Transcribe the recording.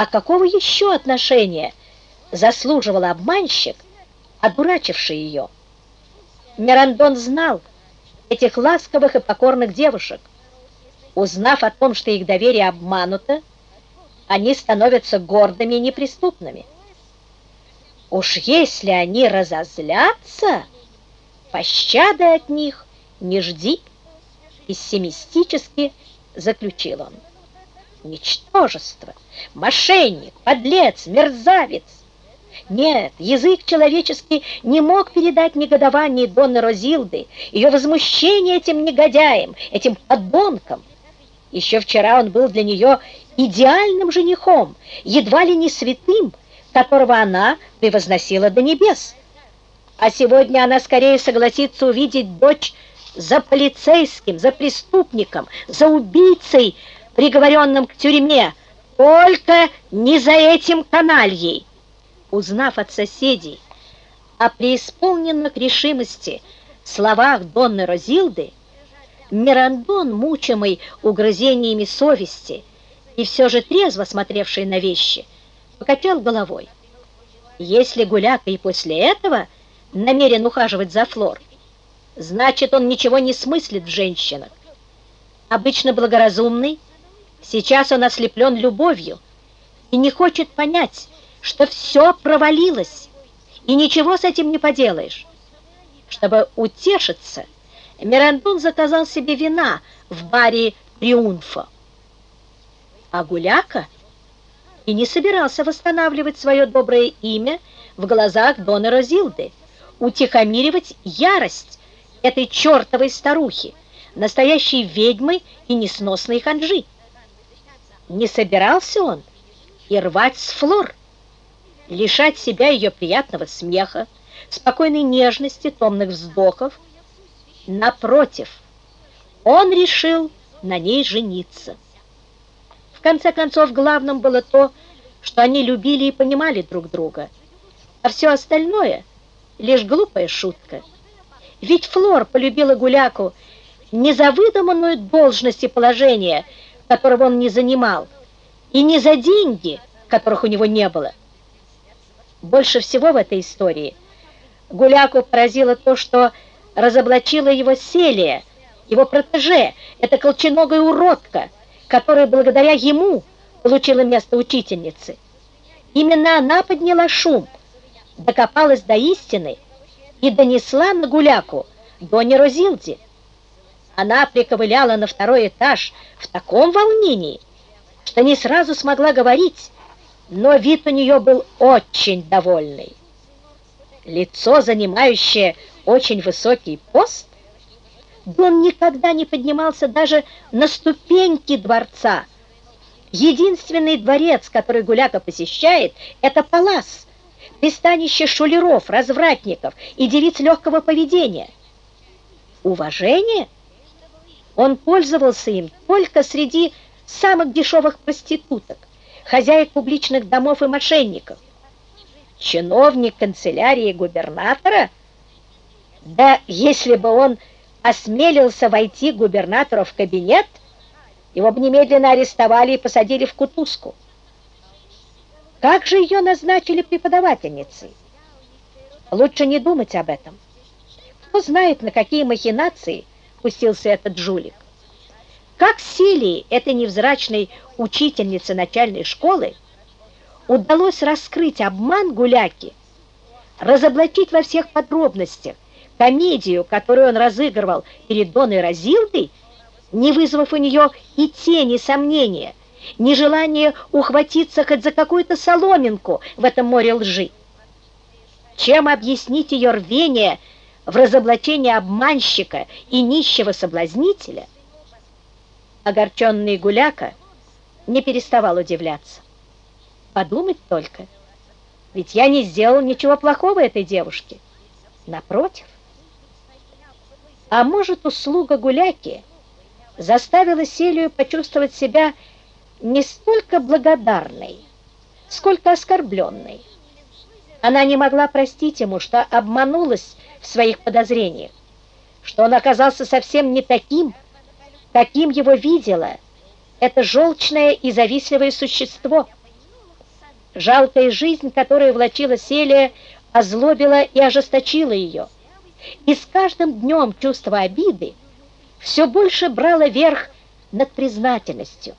А какого еще отношения заслуживал обманщик, одурачивший ее? Мирандон знал этих ласковых и покорных девушек. Узнав о том, что их доверие обмануто, они становятся гордыми и неприступными. Уж если они разозлятся, пощады от них не жди, пессимистически заключил он. Ничтожество, мошенник, подлец, мерзавец. Нет, язык человеческий не мог передать негодование Донны Розилды, ее возмущение этим негодяем, этим подонком. Еще вчера он был для нее идеальным женихом, едва ли не святым, которого она превозносила до небес. А сегодня она скорее согласится увидеть дочь за полицейским, за преступником, за убийцей, приговоренным к тюрьме, только не за этим канальей. Узнав от соседей о преисполненных решимости словах Донны Розилды, Мирандон, мучимый угрызениями совести и все же трезво смотревший на вещи, покачал головой. Если Гуляка и после этого намерен ухаживать за Флор, значит, он ничего не смыслит в женщинах. Обычно благоразумный, сейчас он ослеплен любовью и не хочет понять, что все провалилось, и ничего с этим не поделаешь. Чтобы утешиться, Мирандон заказал себе вина в баре «Триумфа». А Гуляка и не собирался восстанавливать свое доброе имя в глазах Дона Розилды, утихомиривать ярость этой чертовой старухи, настоящей ведьмы и несносной ханжи. Не собирался он и рвать с флор, лишать себя ее приятного смеха, спокойной нежности, томных вздохов, Напротив, он решил на ней жениться. В конце концов, главным было то, что они любили и понимали друг друга, а все остальное — лишь глупая шутка. Ведь Флор полюбила Гуляку не за выдуманную должность и положение, которого он не занимал, и не за деньги, которых у него не было. Больше всего в этой истории Гуляку поразило то, что разоблачила его Селия, его протеже, эта колченогая уродка, которая благодаря ему получила место учительницы. Именно она подняла шум, докопалась до истины и донесла на гуляку Доне Розилде. Она приковыляла на второй этаж в таком волнении, что не сразу смогла говорить, но вид у нее был очень довольный. Лицо, занимающее очень высокий пост, Дон никогда не поднимался даже на ступеньки дворца. Единственный дворец, который Гуляка посещает, это Палас, пристанище шулеров, развратников и девиц легкого поведения. Уважение? Он пользовался им только среди самых дешевых проституток, хозяек публичных домов и мошенников. Чиновник канцелярии губернатора – да если бы он осмелился войти губернатору в кабинет, его бы немедленно арестовали и посадили в кутузку. Как же ее назначили преподавательницей? Лучше не думать об этом. Кто знает, на какие махинации пустился этот жулик. Как Силии, этой невзрачной учительнице начальной школы, удалось раскрыть обман гуляки, разоблачить во всех подробностях комедию, которую он разыгрывал перед Доной Розилдой, не вызвав у нее и тени сомнения, ни желания ухватиться хоть за какую-то соломинку в этом море лжи. Чем объяснить ее рвение в разоблачении обманщика и нищего соблазнителя? Огорченный Гуляка не переставал удивляться. Подумать только, ведь я не сделал ничего плохого этой девушке. Напротив, а может, услуга гуляки заставила Селию почувствовать себя не столько благодарной, сколько оскорбленной. Она не могла простить ему, что обманулась в своих подозрениях, что он оказался совсем не таким, каким его видела это желчное и завистливое существо. Жалкая жизнь, которую влачила Селия, озлобила и ожесточила ее. И с каждым днем чувство обиды все больше брало верх над признательностью.